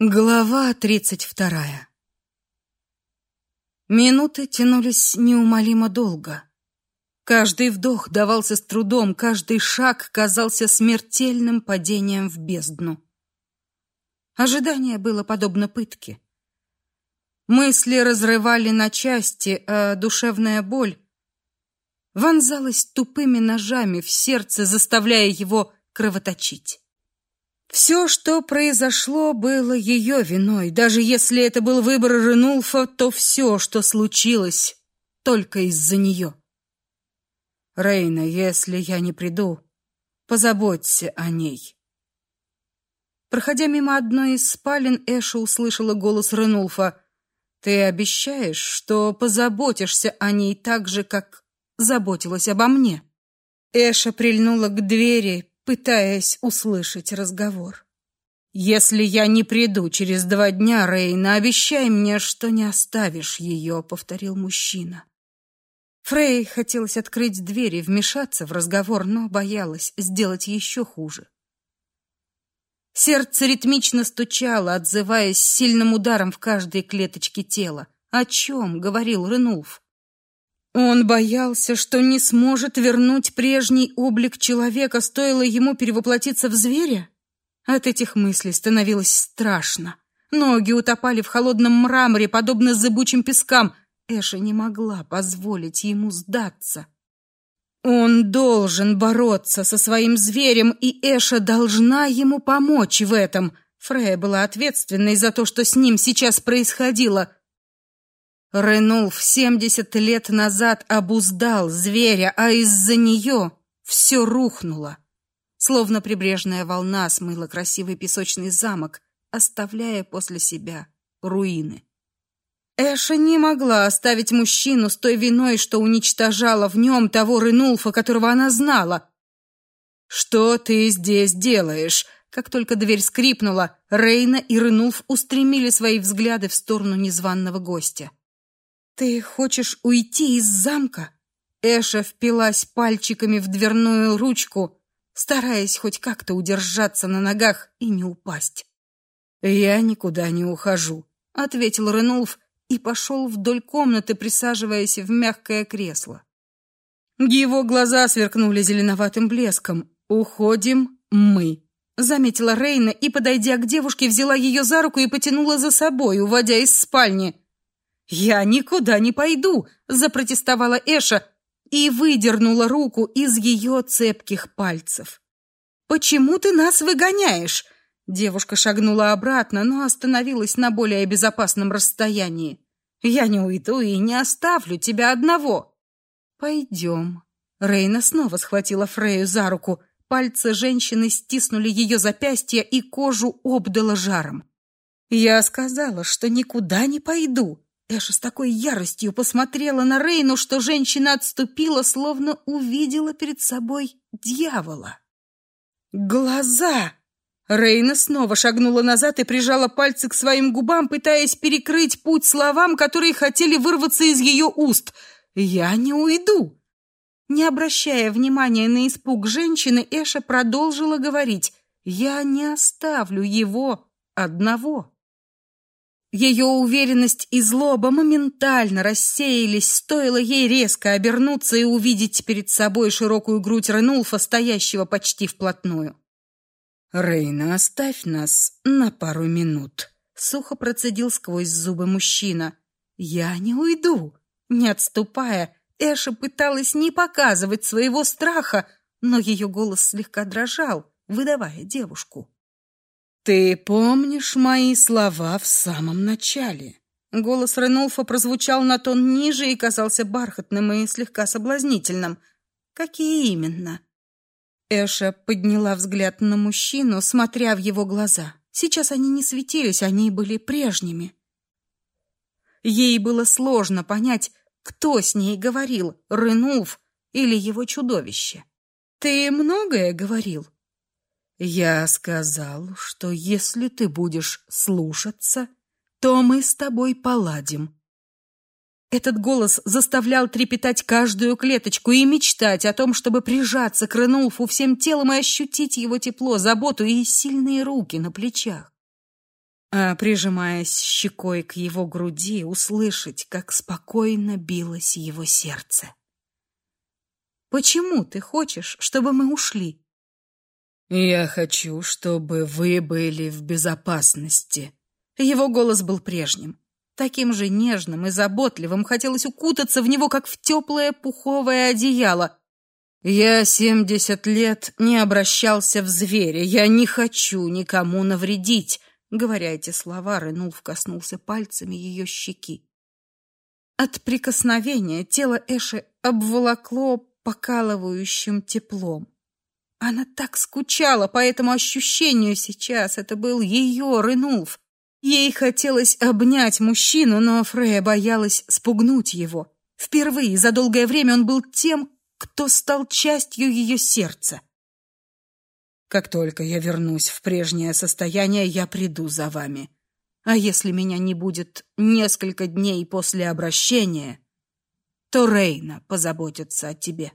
Глава тридцать вторая. Минуты тянулись неумолимо долго. Каждый вдох давался с трудом, каждый шаг казался смертельным падением в бездну. Ожидание было подобно пытке. Мысли разрывали на части, а душевная боль вонзалась тупыми ножами в сердце, заставляя его кровоточить. Все, что произошло, было ее виной. Даже если это был выбор Ренулфа, то все, что случилось, только из-за нее. Рейна, если я не приду, позаботься о ней. Проходя мимо одной из спален, Эша услышала голос Ренулфа. Ты обещаешь, что позаботишься о ней так же, как заботилась обо мне? Эша прильнула к двери, пытаясь услышать разговор. Если я не приду через два дня, Рейна, обещай мне, что не оставишь ее», — повторил мужчина. Фрей хотелось открыть дверь и вмешаться в разговор, но боялась сделать еще хуже. Сердце ритмично стучало, отзываясь сильным ударом в каждой клеточке тела. О чем говорил Ренулф? Он боялся, что не сможет вернуть прежний облик человека, стоило ему перевоплотиться в зверя. От этих мыслей становилось страшно. Ноги утопали в холодном мраморе, подобно зыбучим пескам. Эша не могла позволить ему сдаться. Он должен бороться со своим зверем, и Эша должна ему помочь в этом. Фрея была ответственной за то, что с ним сейчас происходило. Ренулф семьдесят лет назад обуздал зверя, а из-за нее все рухнуло. Словно прибрежная волна смыла красивый песочный замок, оставляя после себя руины. Эша не могла оставить мужчину с той виной, что уничтожала в нем того Ренулфа, которого она знала. «Что ты здесь делаешь?» Как только дверь скрипнула, Рейна и Ренулф устремили свои взгляды в сторону незваного гостя. Ты хочешь уйти из замка? Эша впилась пальчиками в дверную ручку, стараясь хоть как-то удержаться на ногах и не упасть. Я никуда не ухожу, ответил Ренулф и пошел вдоль комнаты, присаживаясь в мягкое кресло. Его глаза сверкнули зеленоватым блеском. Уходим мы, заметила Рейна и, подойдя к девушке, взяла ее за руку и потянула за собой, уводя из спальни. «Я никуда не пойду!» — запротестовала Эша и выдернула руку из ее цепких пальцев. «Почему ты нас выгоняешь?» Девушка шагнула обратно, но остановилась на более безопасном расстоянии. «Я не уйду и не оставлю тебя одного!» «Пойдем». Рейна снова схватила Фрею за руку. Пальцы женщины стиснули ее запястье и кожу обдало жаром. «Я сказала, что никуда не пойду!» Эша с такой яростью посмотрела на Рейну, что женщина отступила, словно увидела перед собой дьявола. Глаза! Рейна снова шагнула назад и прижала пальцы к своим губам, пытаясь перекрыть путь словам, которые хотели вырваться из ее уст. «Я не уйду!» Не обращая внимания на испуг женщины, Эша продолжила говорить. «Я не оставлю его одного». Ее уверенность и злоба моментально рассеялись, стоило ей резко обернуться и увидеть перед собой широкую грудь Ренулфа, стоящего почти вплотную. «Рейна, оставь нас на пару минут», — сухо процедил сквозь зубы мужчина. «Я не уйду». Не отступая, Эша пыталась не показывать своего страха, но ее голос слегка дрожал, выдавая девушку. Ты помнишь мои слова в самом начале? Голос Ренулфа прозвучал на тон ниже и казался бархатным и слегка соблазнительным. Какие именно? Эша подняла взгляд на мужчину, смотря в его глаза. Сейчас они не светились, они были прежними. Ей было сложно понять, кто с ней говорил, Ренулф или его чудовище. Ты многое говорил, я сказал, что если ты будешь слушаться, то мы с тобой поладим. Этот голос заставлял трепетать каждую клеточку и мечтать о том, чтобы прижаться к Ренулфу всем телом и ощутить его тепло, заботу и сильные руки на плечах. а, прижимаясь щекой к его груди, услышать, как спокойно билось его сердце. «Почему ты хочешь, чтобы мы ушли?» «Я хочу, чтобы вы были в безопасности». Его голос был прежним. Таким же нежным и заботливым хотелось укутаться в него, как в теплое пуховое одеяло. «Я семьдесят лет не обращался в зверя. Я не хочу никому навредить». Говоря эти слова, Ренулф коснулся пальцами ее щеки. От прикосновения тело Эши обволокло покалывающим теплом. Она так скучала по этому ощущению сейчас. Это был ее Ренулф. Ей хотелось обнять мужчину, но Фрея боялась спугнуть его. Впервые за долгое время он был тем, кто стал частью ее сердца. Как только я вернусь в прежнее состояние, я приду за вами. А если меня не будет несколько дней после обращения, то Рейна позаботится о тебе.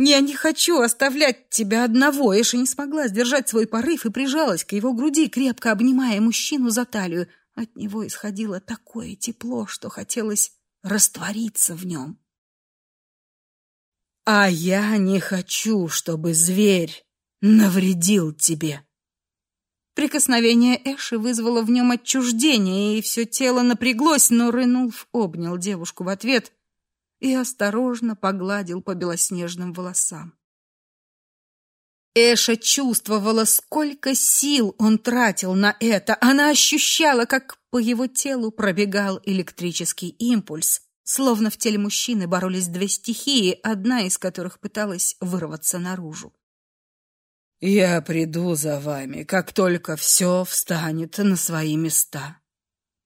Я не хочу оставлять тебя одного. Эша не смогла сдержать свой порыв и прижалась к его груди, крепко обнимая мужчину за талию. От него исходило такое тепло, что хотелось раствориться в нем. А я не хочу, чтобы зверь навредил тебе. Прикосновение Эши вызвало в нем отчуждение, и все тело напряглось, но Ренулф обнял девушку в ответ и осторожно погладил по белоснежным волосам. Эша чувствовала, сколько сил он тратил на это. Она ощущала, как по его телу пробегал электрический импульс, словно в теле мужчины боролись две стихии, одна из которых пыталась вырваться наружу. Я приду за вами, как только все встанет на свои места.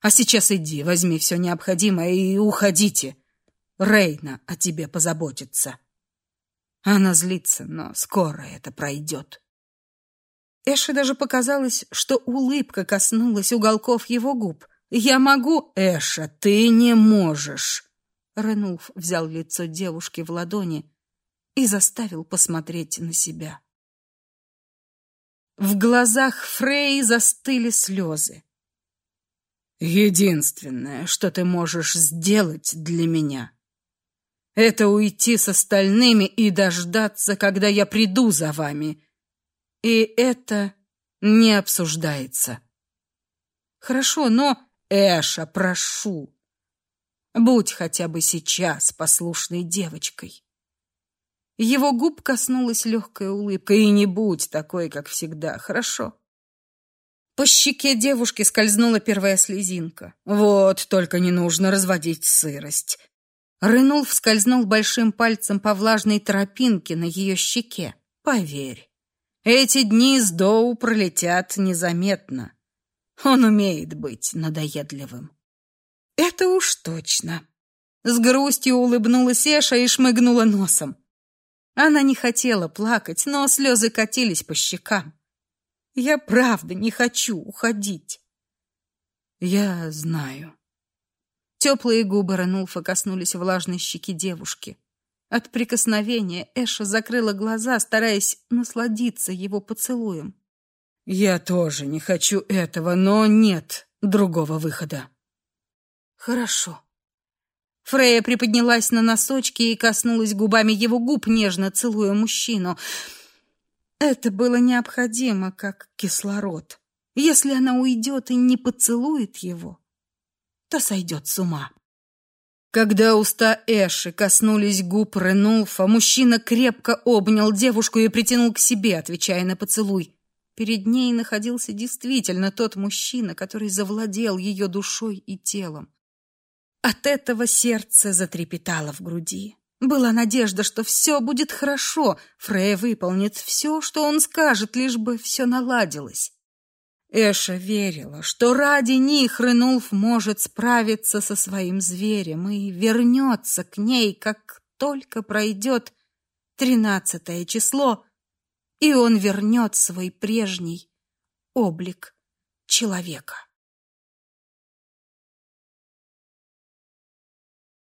А сейчас иди, возьми все необходимое и уходите. Рейна о тебе позаботится. Она злится, но скоро это пройдет. Эше даже показалось, что улыбка коснулась уголков его губ. «Я могу...» «Эша, ты не можешь!» Ренулф взял лицо девушки в ладони и заставил посмотреть на себя. В глазах Фрей застыли слезы. «Единственное, что ты можешь сделать для меня, это уйти с остальными и дождаться, когда я приду за вами. И это не обсуждается». «Хорошо, но...» «Эша, прошу, будь хотя бы сейчас послушной девочкой». Его губ коснулась легкая улыбка. И не будь такой, как всегда, хорошо? По щеке девушки скользнула первая слезинка. Вот, только не нужно разводить сырость. Рынул вскользнул большим пальцем по влажной тропинке на ее щеке. Поверь, эти дни с Доу пролетят незаметно. Он умеет быть надоедливым. Это уж точно. С грустью улыбнулась Эша и шмыгнула носом. Она не хотела плакать, но слезы катились по щекам. Я правда не хочу уходить. Я знаю. Теплые губы Ранулфа коснулись влажной щеки девушки. От прикосновения Эша закрыла глаза, стараясь насладиться его поцелуем. Я тоже не хочу этого, но нет другого выхода. Хорошо. Фрея приподнялась на носочки и коснулась губами его губ, нежно целуя мужчину. Это было необходимо, как кислород. Если она уйдет и не поцелует его, то сойдет с ума. Когда уста Эши коснулись губ Ренулфа, мужчина крепко обнял девушку и притянул к себе, отвечая на поцелуй. Перед ней находился действительно тот мужчина, который завладел ее душой и телом. От этого сердце затрепетало в груди. Была надежда, что все будет хорошо, Фрея выполнит все, что он скажет, лишь бы все наладилось. Эша верила, что ради них Ренулф может справиться со своим зверем и вернется к ней, как только пройдет тринадцатое число, и он вернет свой прежний облик человека.